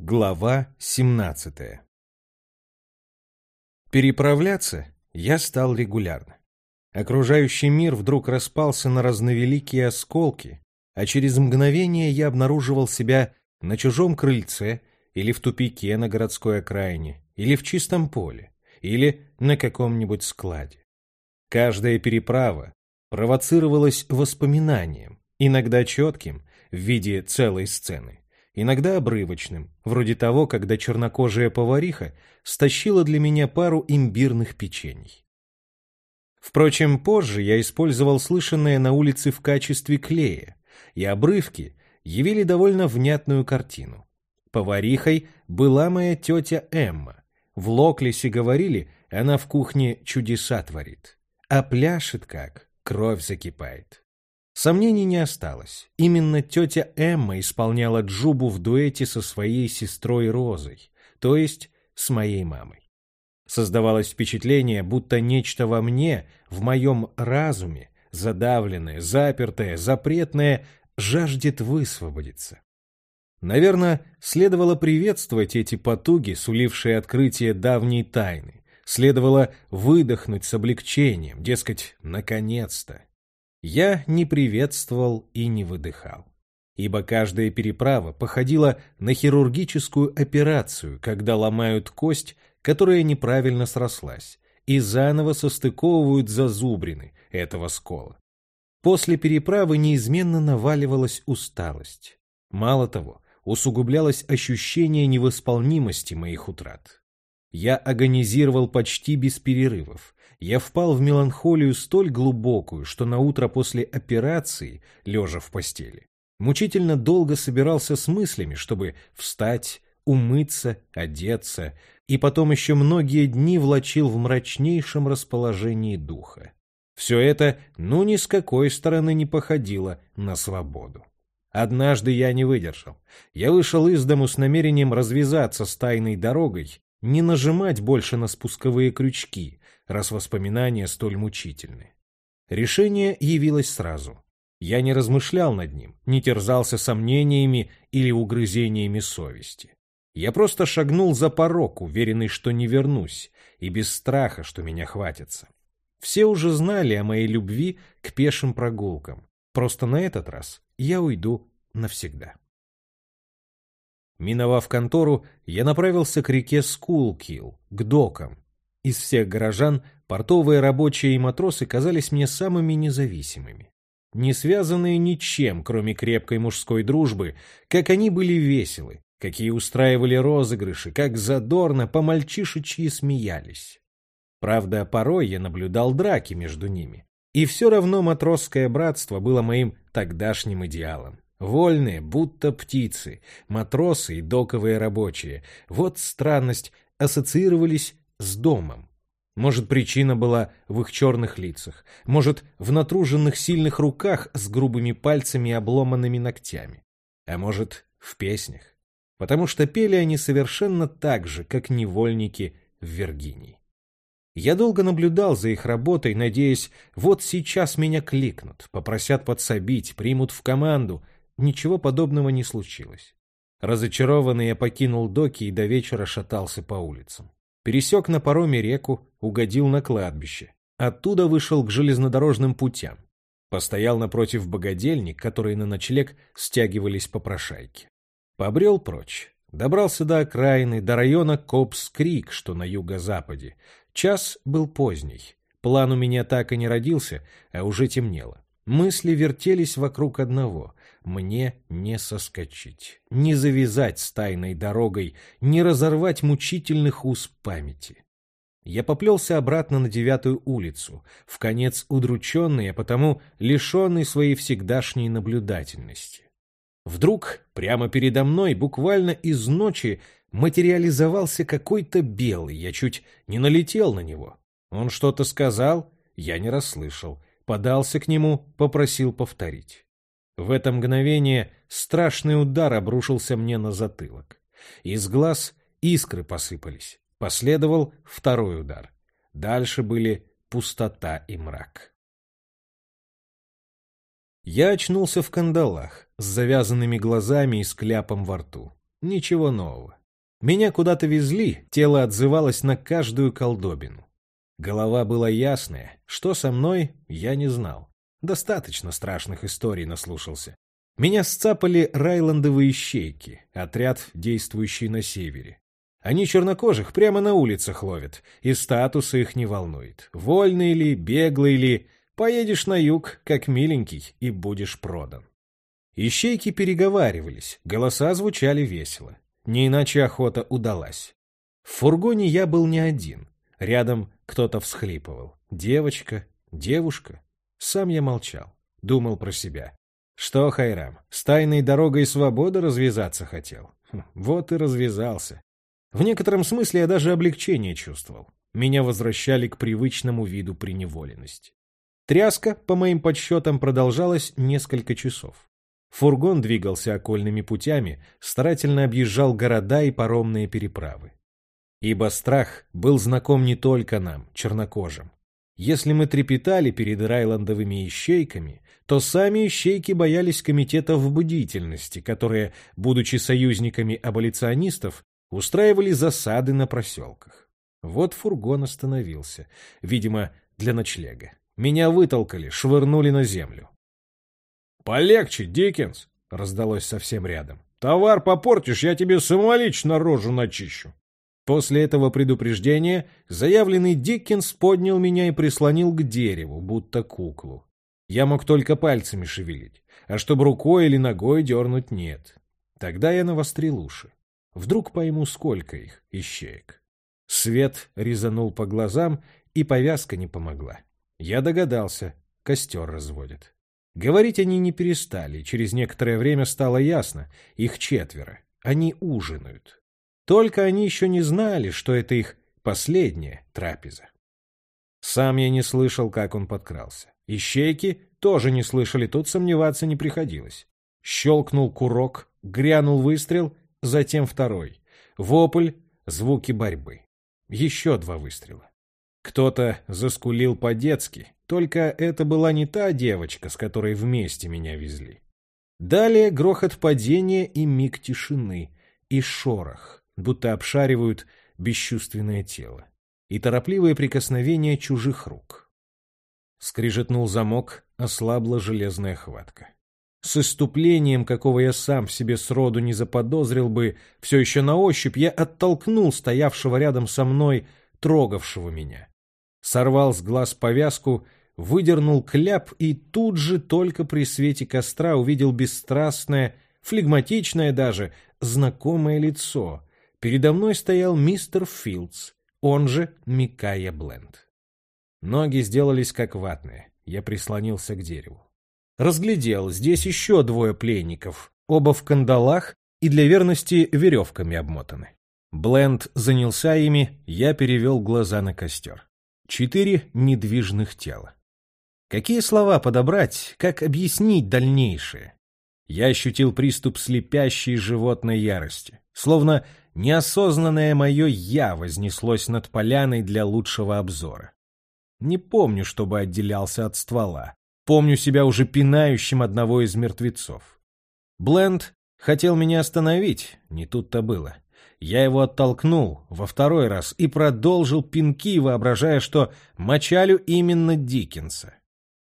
Глава 17 Переправляться я стал регулярно. Окружающий мир вдруг распался на разновеликие осколки, а через мгновение я обнаруживал себя на чужом крыльце или в тупике на городской окраине, или в чистом поле, или на каком-нибудь складе. Каждая переправа провоцировалась воспоминанием, иногда четким, в виде целой сцены, иногда обрывочным, вроде того, когда чернокожая повариха стащила для меня пару имбирных печений. Впрочем, позже я использовал слышанное на улице в качестве клея, и обрывки явили довольно внятную картину. Поварихой была моя тетя Эмма. В Локлисе говорили, она в кухне чудеса творит. А пляшет как, кровь закипает. Сомнений не осталось. Именно тетя Эмма исполняла Джубу в дуэте со своей сестрой Розой, то есть с моей мамой. Создавалось впечатление, будто нечто во мне, в моем разуме, задавленное, запертое, запретное, жаждет высвободиться. Наверное, следовало приветствовать эти потуги, сулившие открытие давней тайны. Следовало выдохнуть с облегчением, дескать, наконец-то я не приветствовал и не выдыхал. Ибо каждая переправа походила на хирургическую операцию, когда ломают кость, которая неправильно срослась, и заново состыковывают зазубрины этого скола. После переправы неизменно наваливалась усталость. Мало того, усугублялось ощущение невосполнимости моих утрат. Я агонизировал почти без перерывов, я впал в меланхолию столь глубокую, что на утро после операции, лежа в постели, мучительно долго собирался с мыслями, чтобы встать, умыться, одеться, и потом еще многие дни влачил в мрачнейшем расположении духа. Все это, ну, ни с какой стороны не походило на свободу. Однажды я не выдержал. Я вышел из дому с намерением развязаться с тайной дорогой, не нажимать больше на спусковые крючки, раз воспоминания столь мучительны. Решение явилось сразу. Я не размышлял над ним, не терзался сомнениями или угрызениями совести. Я просто шагнул за порог, уверенный, что не вернусь, и без страха, что меня хватится. Все уже знали о моей любви к пешим прогулкам. Просто на этот раз я уйду навсегда. Миновав контору, я направился к реке Скулкил, к докам, из всех горожан портовые рабочие и матросы казались мне самыми независимыми. Не связанные ничем, кроме крепкой мужской дружбы, как они были веселы, какие устраивали розыгрыши, как задорно по-мальчишечьи смеялись. Правда, порой я наблюдал драки между ними. И все равно матросское братство было моим тогдашним идеалом. Вольные, будто птицы, матросы и доковые рабочие. Вот странность, ассоциировались с домом. Может, причина была в их черных лицах, может, в натруженных сильных руках с грубыми пальцами и обломанными ногтями, а может, в песнях, потому что пели они совершенно так же, как невольники в Виргинии. Я долго наблюдал за их работой, надеясь, вот сейчас меня кликнут, попросят подсобить, примут в команду. Ничего подобного не случилось. Разочарованный я покинул доки и до вечера шатался по улицам пересек на пароме реку, угодил на кладбище. Оттуда вышел к железнодорожным путям. Постоял напротив богадельник, которые на ночлег стягивались по прошайке. Побрел прочь. Добрался до окраины, до района Копс-Крик, что на юго-западе. Час был поздний. План у меня так и не родился, а уже темнело. Мысли вертелись вокруг одного мне не соскочить, не завязать с тайной дорогой, не разорвать мучительных уз памяти. Я поплелся обратно на девятую улицу, в конец удрученный, а потому лишенный своей всегдашней наблюдательности. Вдруг прямо передо мной, буквально из ночи, материализовался какой-то белый, я чуть не налетел на него. Он что-то сказал, я не расслышал, подался к нему, попросил повторить. В это мгновение страшный удар обрушился мне на затылок. Из глаз искры посыпались. Последовал второй удар. Дальше были пустота и мрак. Я очнулся в кандалах, с завязанными глазами и с кляпом во рту. Ничего нового. Меня куда-то везли, тело отзывалось на каждую колдобину. Голова была ясная, что со мной, я не знал. Достаточно страшных историй наслушался. Меня сцапали райландовые щейки, отряд, действующий на севере. Они чернокожих прямо на улицах ловят, и статуса их не волнует. Вольный ли, беглый ли, поедешь на юг, как миленький, и будешь продан. Ищейки переговаривались, голоса звучали весело. Не иначе охота удалась. В фургоне я был не один. Рядом кто-то всхлипывал. Девочка, девушка. Сам я молчал, думал про себя. Что, Хайрам, с тайной дорогой свободы развязаться хотел? Хм, вот и развязался. В некотором смысле я даже облегчение чувствовал. Меня возвращали к привычному виду преневоленности. Тряска, по моим подсчетам, продолжалась несколько часов. Фургон двигался окольными путями, старательно объезжал города и паромные переправы. Ибо страх был знаком не только нам, чернокожим. Если мы трепетали перед райландовыми ищейками, то сами ищейки боялись комитетов бдительности, которые, будучи союзниками аболиционистов, устраивали засады на проселках. Вот фургон остановился, видимо, для ночлега. Меня вытолкали, швырнули на землю. «Полегче, Диккенс!» — раздалось совсем рядом. «Товар попортишь, я тебе самолично рожу начищу!» После этого предупреждения заявленный Диккенс поднял меня и прислонил к дереву, будто куклу. Я мог только пальцами шевелить, а чтобы рукой или ногой дернуть нет. Тогда я навострил уши. Вдруг пойму, сколько их, ищеек. Свет резанул по глазам, и повязка не помогла. Я догадался, костер разводят. Говорить они не перестали, через некоторое время стало ясно, их четверо. Они ужинают. Только они еще не знали, что это их последняя трапеза. Сам я не слышал, как он подкрался. Ищейки тоже не слышали, тут сомневаться не приходилось. Щелкнул курок, грянул выстрел, затем второй. Вопль, звуки борьбы. Еще два выстрела. Кто-то заскулил по-детски, только это была не та девочка, с которой вместе меня везли. Далее грохот падения и миг тишины, и шорох, будто обшаривают бесчувственное тело, и торопливое прикосновение чужих рук. Скрижетнул замок, ослабла железная хватка с иступлением, какого я сам в себе сроду не заподозрил бы, все еще на ощупь я оттолкнул стоявшего рядом со мной, трогавшего меня. Сорвал с глаз повязку, выдернул кляп и тут же только при свете костра увидел бесстрастное, флегматичное даже, знакомое лицо. Передо мной стоял мистер Филдс, он же Микая Бленд. Ноги сделались как ватные, я прислонился к дереву. Разглядел, здесь еще двое пленников, оба в кандалах и для верности веревками обмотаны. Бленд занялся ими, я перевел глаза на костер. Четыре недвижных тела. Какие слова подобрать, как объяснить дальнейшее? Я ощутил приступ слепящей животной ярости, словно неосознанное мое «я» вознеслось над поляной для лучшего обзора. Не помню, чтобы отделялся от ствола. Помню себя уже пинающим одного из мертвецов. Бленд хотел меня остановить, не тут-то было. Я его оттолкнул во второй раз и продолжил пинки, воображая, что мочалю именно Диккенса.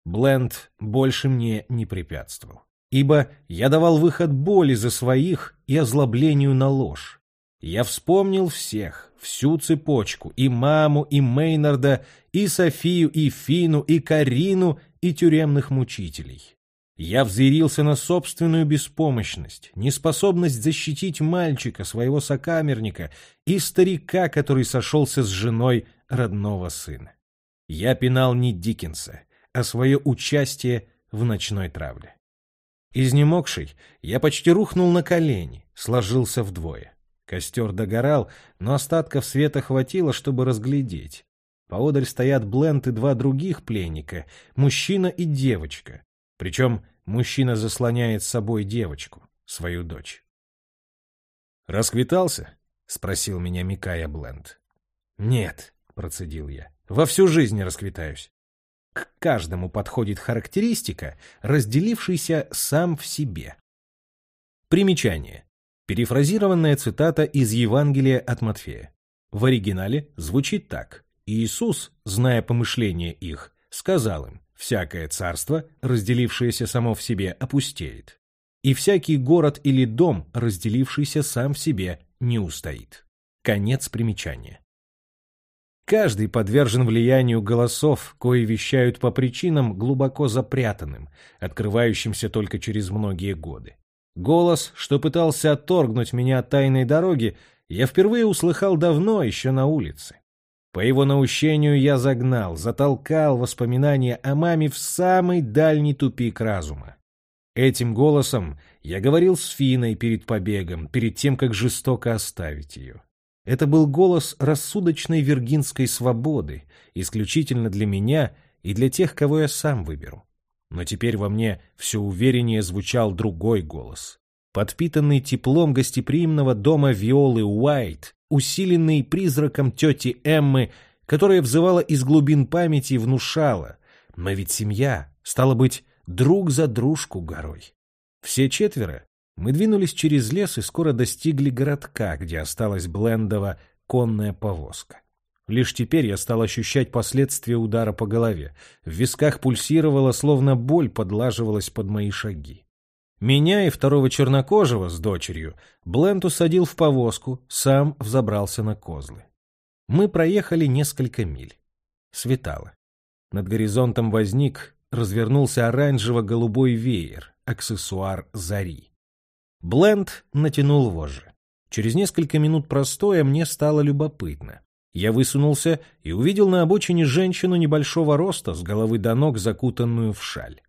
Бленд больше мне не препятствовал, ибо я давал выход боли за своих и озлоблению на ложь. Я вспомнил всех, всю цепочку, и маму, и Мейнарда, и Софию, и Фину, и Карину, и тюремных мучителей. Я взъярился на собственную беспомощность, неспособность защитить мальчика, своего сокамерника и старика, который сошелся с женой родного сына. Я пинал не Диккенса, а свое участие в ночной травле. Изнемогший, я почти рухнул на колени, сложился вдвое. Костер догорал, но остатков света хватило, чтобы разглядеть. Поодаль стоят Бленд и два других пленника, мужчина и девочка. Причем мужчина заслоняет с собой девочку, свою дочь. «Расквитался?» — спросил меня Микая Бленд. «Нет», — процедил я, — «во всю жизнь расквитаюсь». К каждому подходит характеристика, разделившаяся сам в себе. Примечание. Перефразированная цитата из Евангелия от Матфея. В оригинале звучит так. Иисус, зная помышления их, сказал им, «Всякое царство, разделившееся само в себе, опустеет, и всякий город или дом, разделившийся сам в себе, не устоит». Конец примечания. Каждый подвержен влиянию голосов, кои вещают по причинам глубоко запрятанным, открывающимся только через многие годы. Голос, что пытался отторгнуть меня от тайной дороги, я впервые услыхал давно, еще на улице. По его наущению я загнал, затолкал воспоминания о маме в самый дальний тупик разума. Этим голосом я говорил с Финой перед побегом, перед тем, как жестоко оставить ее. Это был голос рассудочной виргинской свободы, исключительно для меня и для тех, кого я сам выберу. Но теперь во мне все увереннее звучал другой голос. Подпитанный теплом гостеприимного дома Виолы Уайт, усиленный призраком тети Эммы, которая взывала из глубин памяти и внушала. Мы ведь семья, стало быть, друг за дружку горой. Все четверо мы двинулись через лес и скоро достигли городка, где осталась Блендова конная повозка. Лишь теперь я стал ощущать последствия удара по голове. В висках пульсировало, словно боль подлаживалась под мои шаги. Меня и второго чернокожего с дочерью Бленд усадил в повозку, сам взобрался на козлы. Мы проехали несколько миль. Светало. Над горизонтом возник, развернулся оранжево-голубой веер, аксессуар зари. Бленд натянул вожжи. Через несколько минут простоя мне стало любопытно. Я высунулся и увидел на обочине женщину небольшого роста, с головы до ног закутанную в шаль.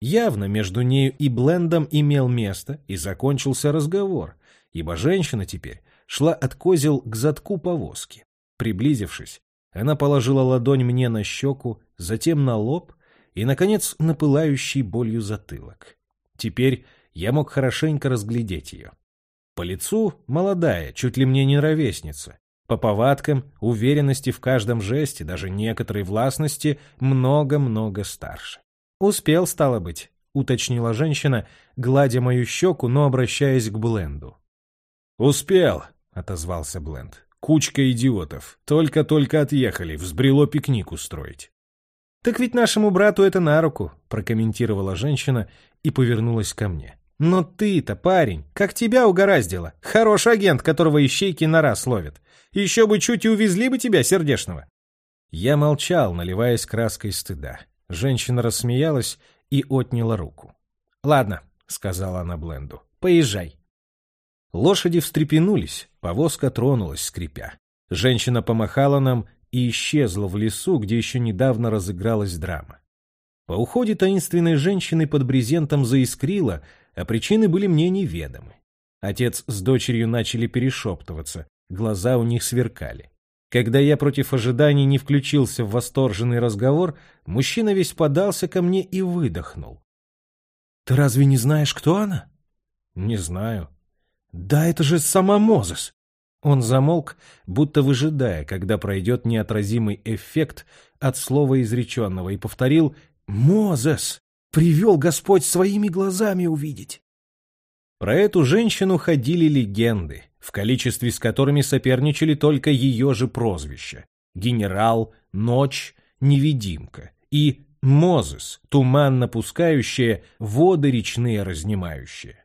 Явно между нею и Блендом имел место, и закончился разговор, ибо женщина теперь шла от козел к задку повозки. Приблизившись, она положила ладонь мне на щеку, затем на лоб и, наконец, на пылающий болью затылок. Теперь я мог хорошенько разглядеть ее. По лицу молодая, чуть ли мне не ровесница, по повадкам, уверенности в каждом жесте, даже некоторой властности, много-много старше. «Успел, стало быть», — уточнила женщина, гладя мою щеку, но обращаясь к Бленду. «Успел», — отозвался Бленд. «Кучка идиотов. Только-только отъехали, взбрело пикник устроить». «Так ведь нашему брату это на руку», — прокомментировала женщина и повернулась ко мне. «Но ты-то, парень, как тебя угораздило. Хороший агент, которого ищейки на раз ловят. Еще бы чуть и увезли бы тебя, сердешного. Я молчал, наливаясь краской стыда. Женщина рассмеялась и отняла руку. «Ладно», — сказала она Бленду, — «поезжай». Лошади встрепенулись, повозка тронулась, скрипя. Женщина помахала нам и исчезла в лесу, где еще недавно разыгралась драма. По уходе таинственной женщины под брезентом заискрило, а причины были мне неведомы. Отец с дочерью начали перешептываться, Глаза у них сверкали. Когда я против ожиданий не включился в восторженный разговор, мужчина весь подался ко мне и выдохнул. «Ты разве не знаешь, кто она?» «Не знаю». «Да это же сама Мозес!» Он замолк, будто выжидая, когда пройдет неотразимый эффект от слова изреченного, и повторил «Мозес! Привел Господь своими глазами увидеть!» Про эту женщину ходили легенды, в количестве с которыми соперничали только ее же прозвища — генерал, ночь, невидимка и Мозес, туман напускающая, воды речные разнимающие.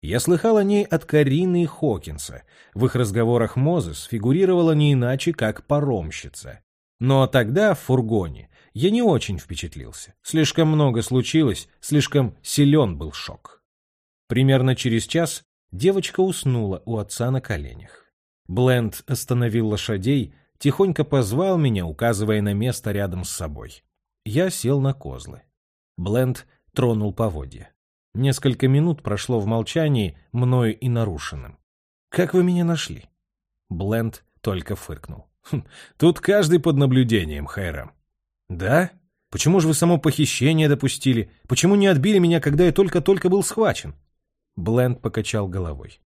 Я слыхал о ней от Карины и Хокинса. В их разговорах Мозес фигурировала не иначе, как паромщица. Но тогда, в фургоне, я не очень впечатлился. Слишком много случилось, слишком силен был шок. Примерно через час Девочка уснула у отца на коленях. Бленд остановил лошадей, тихонько позвал меня, указывая на место рядом с собой. Я сел на козлы. Бленд тронул поводья. Несколько минут прошло в молчании, мною и нарушенным. «Как вы меня нашли?» Бленд только фыркнул. «Хм, «Тут каждый под наблюдением, Хайрам». «Да? Почему же вы само похищение допустили? Почему не отбили меня, когда я только-только был схвачен?» Бленд покачал головой.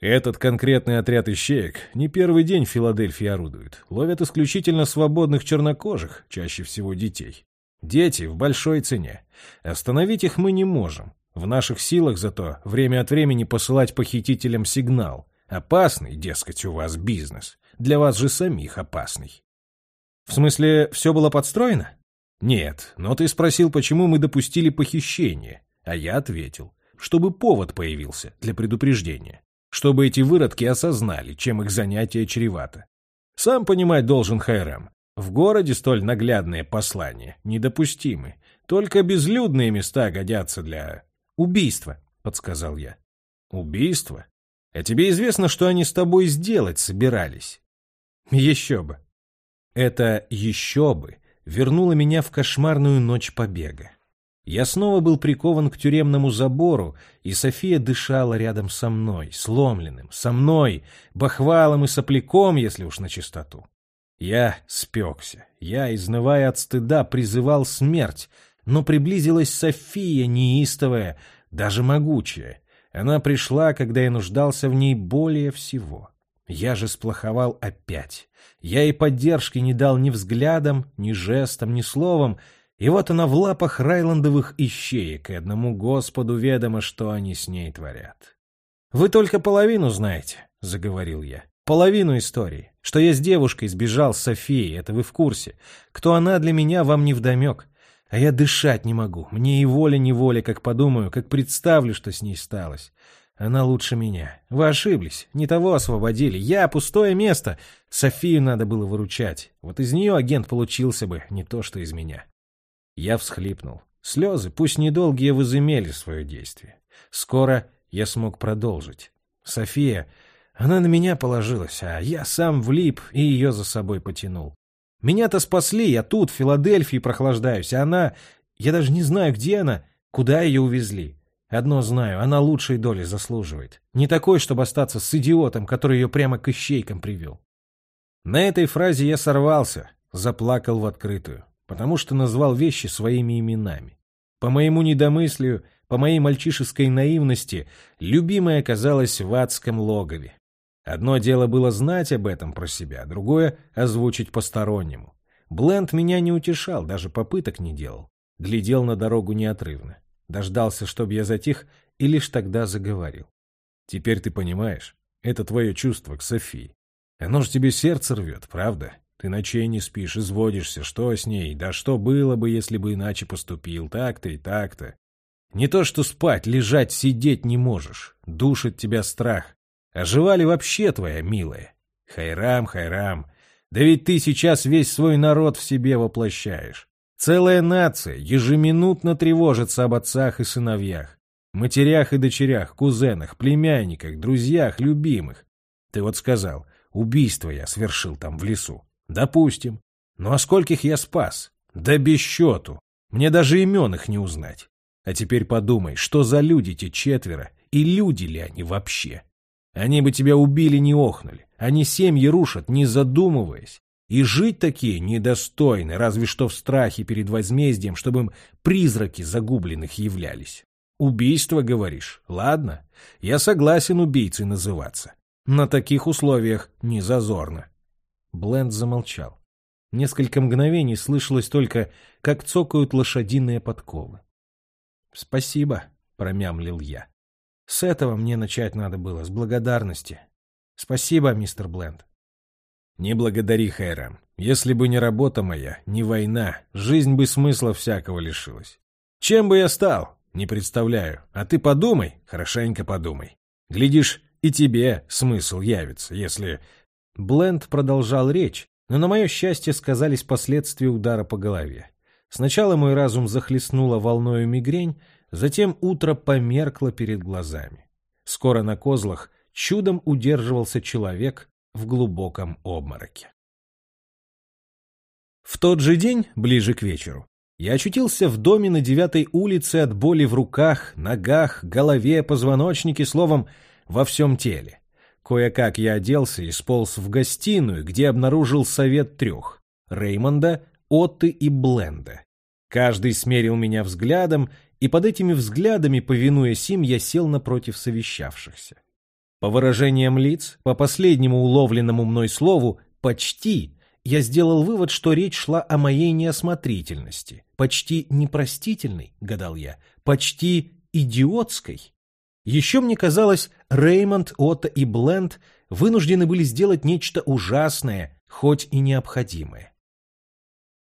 Этот конкретный отряд ищеек не первый день в Филадельфии орудует. Ловят исключительно свободных чернокожих, чаще всего детей. Дети в большой цене. Остановить их мы не можем. В наших силах зато время от времени посылать похитителям сигнал. Опасный, дескать, у вас бизнес. Для вас же самих опасный. В смысле, все было подстроено? Нет, но ты спросил, почему мы допустили похищение. А я ответил, чтобы повод появился для предупреждения. Чтобы эти выродки осознали, чем их занятие чревато. Сам понимать должен Хайрам. В городе столь наглядные послания недопустимы. Только безлюдные места годятся для... Убийства, подсказал я. Убийство? А тебе известно, что они с тобой сделать собирались? Еще бы. Это «еще бы» вернуло меня в кошмарную ночь побега. Я снова был прикован к тюремному забору, и София дышала рядом со мной, сломленным, со мной, бахвалом и сопляком, если уж на чистоту. Я спекся, я, изнывая от стыда, призывал смерть, но приблизилась София, неистовая, даже могучая. Она пришла, когда я нуждался в ней более всего. Я же сплоховал опять. Я и поддержки не дал ни взглядом, ни жестом, ни словом, и вот она в лапах райландовых ищеек, и одному Господу ведомо, что они с ней творят. «Вы только половину знаете», — заговорил я. «Половину истории. Что я с девушкой сбежал с Софией, это вы в курсе. Кто она для меня, вам не вдомек. А я дышать не могу. Мне и воля-неволя, как подумаю, как представлю, что с ней сталось. Она лучше меня. Вы ошиблись. Не того освободили. Я — пустое место. Софию надо было выручать. Вот из нее агент получился бы, не то что из меня. Я всхлипнул. Слезы, пусть недолгие, возымели свое действие. Скоро я смог продолжить. София, она на меня положилась, а я сам влип и ее за собой потянул. Меня-то спасли, я тут, в Филадельфии, прохлаждаюсь, а она... Я даже не знаю, где она, куда ее увезли. Одно знаю, она лучшей доли заслуживает. Не такой, чтобы остаться с идиотом, который ее прямо к ищейкам привел. На этой фразе я сорвался, заплакал в открытую потому что назвал вещи своими именами. По моему недомыслию, по моей мальчишеской наивности, любимая оказалась в адском логове. Одно дело было знать об этом про себя, другое — озвучить постороннему. Бленд меня не утешал, даже попыток не делал. Глядел на дорогу неотрывно. Дождался, чтобы я затих, и лишь тогда заговорил. «Теперь ты понимаешь, это твое чувство к Софии. Оно же тебе сердце рвет, правда? Ты ночей не спишь, изводишься, что с ней, да что было бы, если бы иначе поступил, так-то и так-то. Не то что спать, лежать, сидеть не можешь, душит тебя страх. А ли вообще твоя милая? Хайрам, Хайрам, да ведь ты сейчас весь свой народ в себе воплощаешь. Целая нация ежеминутно тревожится об отцах и сыновьях, матерях и дочерях, кузенах, племянниках, друзьях, любимых. Ты вот сказал, убийство я свершил там в лесу. Допустим. Ну а скольких я спас? Да без счету. Мне даже имен их не узнать. А теперь подумай, что за люди те четверо, и люди ли они вообще? Они бы тебя убили, не охнули. Они семьи рушат, не задумываясь. И жить такие недостойны, разве что в страхе перед возмездием, чтобы им призраки загубленных являлись. Убийство, говоришь? Ладно, я согласен убийцей называться. На таких условиях не зазорно. Бленд замолчал. Несколько мгновений слышалось только, как цокают лошадиные подковы. «Спасибо», — промямлил я. «С этого мне начать надо было, с благодарности. Спасибо, мистер Бленд». «Не благодари, Хайрам. Если бы не работа моя, не война, жизнь бы смысла всякого лишилась. Чем бы я стал? Не представляю. А ты подумай, хорошенько подумай. Глядишь, и тебе смысл явится, если Бленд продолжал речь, но на мое счастье сказались последствия удара по голове. Сначала мой разум захлестнула волною мигрень, затем утро померкло перед глазами. Скоро на козлах чудом удерживался человек в глубоком обмороке. В тот же день, ближе к вечеру, я очутился в доме на девятой улице от боли в руках, ногах, голове, позвоночнике, словом, во всем теле. Кое-как я оделся и сполз в гостиную, где обнаружил совет трех — Реймонда, Отты и Бленда. Каждый смерил меня взглядом, и под этими взглядами, повинуясь им, я сел напротив совещавшихся. По выражениям лиц, по последнему уловленному мной слову «почти», я сделал вывод, что речь шла о моей неосмотрительности. Почти непростительной, гадал я, почти идиотской. Еще мне казалось, Реймонд, Отто и Бленд вынуждены были сделать нечто ужасное, хоть и необходимое.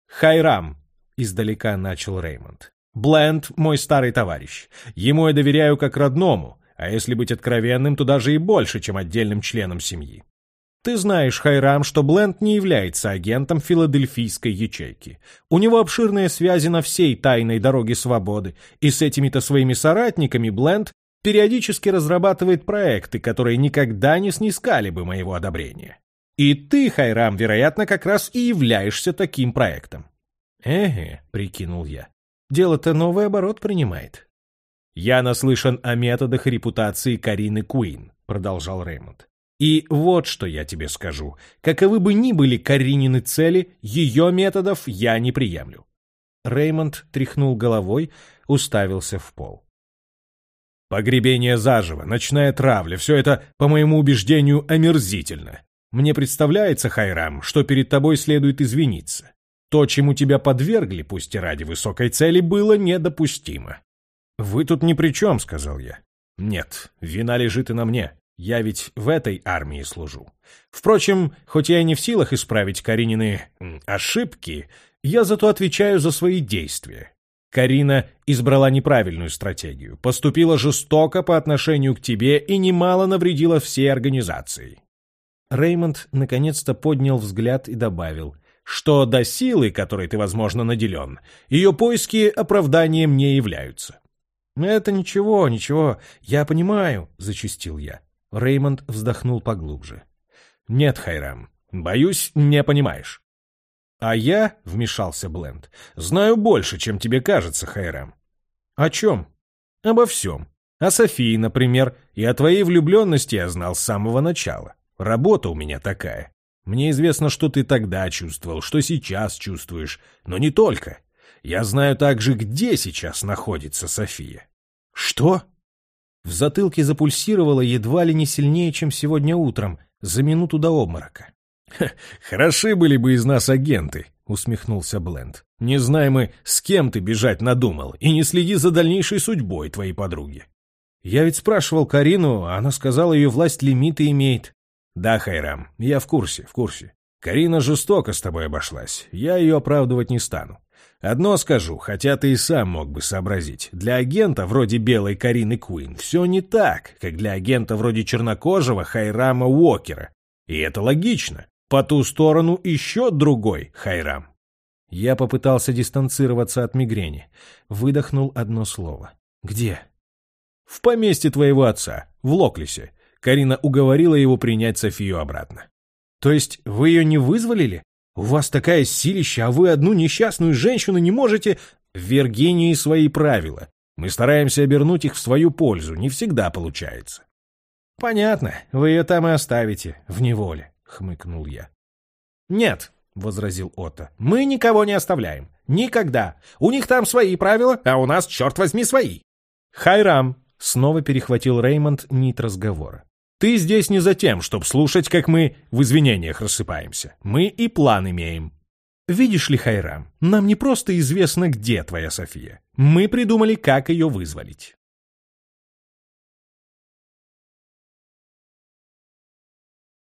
«Хайрам», — издалека начал Реймонд. «Бленд — мой старый товарищ. Ему я доверяю как родному, а если быть откровенным, то даже и больше, чем отдельным членам семьи. Ты знаешь, Хайрам, что Бленд не является агентом филадельфийской ячейки. У него обширные связи на всей тайной дороге свободы, и с этими-то своими соратниками Бленд периодически разрабатывает проекты, которые никогда не снискали бы моего одобрения. И ты, Хайрам, вероятно, как раз и являешься таким проектом. Эге, прикинул я. Дело-то новый оборот принимает. Я наслышан о методах репутации Карины Куин, продолжал Реймонд. И вот что я тебе скажу. Каковы бы ни были Каринины цели, ее методов я не приемлю. Реймонд тряхнул головой, уставился в пол. Погребение заживо, ночная травля — все это, по моему убеждению, омерзительно. Мне представляется, Хайрам, что перед тобой следует извиниться. То, чему тебя подвергли, пусть и ради высокой цели, было недопустимо. «Вы тут ни при чем», — сказал я. «Нет, вина лежит и на мне. Я ведь в этой армии служу. Впрочем, хоть я и не в силах исправить Каринины ошибки, я зато отвечаю за свои действия. Карина избрала неправильную стратегию, поступила жестоко по отношению к тебе и немало навредила всей организации. Реймонд наконец-то поднял взгляд и добавил, что до силы, которой ты, возможно, наделен, ее поиски оправданием не являются. «Это ничего, ничего, я понимаю», — зачастил я. Реймонд вздохнул поглубже. «Нет, Хайрам, боюсь, не понимаешь. «А я», — вмешался Бленд, — «знаю больше, чем тебе кажется, Хайрам». «О чем?» «Обо всем. О Софии, например, и о твоей влюбленности я знал с самого начала. Работа у меня такая. Мне известно, что ты тогда чувствовал, что сейчас чувствуешь, но не только. Я знаю также, где сейчас находится София». «Что?» В затылке запульсировало едва ли не сильнее, чем сегодня утром, за минуту до обморока. «Хороши были бы из нас агенты», — усмехнулся Бленд. «Не знаем мы, с кем ты бежать надумал, и не следи за дальнейшей судьбой твоей подруги». «Я ведь спрашивал Карину, а она сказала, ее власть лимиты имеет». «Да, Хайрам, я в курсе, в курсе. Карина жестоко с тобой обошлась, я ее оправдывать не стану. Одно скажу, хотя ты и сам мог бы сообразить. Для агента вроде белой Карины Куин все не так, как для агента вроде чернокожего Хайрама Уокера. И это логично. По ту сторону еще другой Хайрам. Я попытался дистанцироваться от мигрени. Выдохнул одно слово. «Где?» «В поместье твоего отца, в Локлисе. Карина уговорила его принять Софию обратно». «То есть вы ее не вызволили? У вас такая силища, а вы одну несчастную женщину не можете...» «В Виргинии свои правила. Мы стараемся обернуть их в свою пользу. Не всегда получается». «Понятно. Вы ее там и оставите, в неволе хмыкнул я. Нет, возразил Отто, мы никого не оставляем. Никогда. У них там свои правила, а у нас, черт возьми, свои. Хайрам, снова перехватил Реймонд нить разговора. Ты здесь не за тем, чтобы слушать, как мы в извинениях рассыпаемся. Мы и план имеем. Видишь ли, Хайрам, нам не просто известно, где твоя София. Мы придумали, как ее вызволить.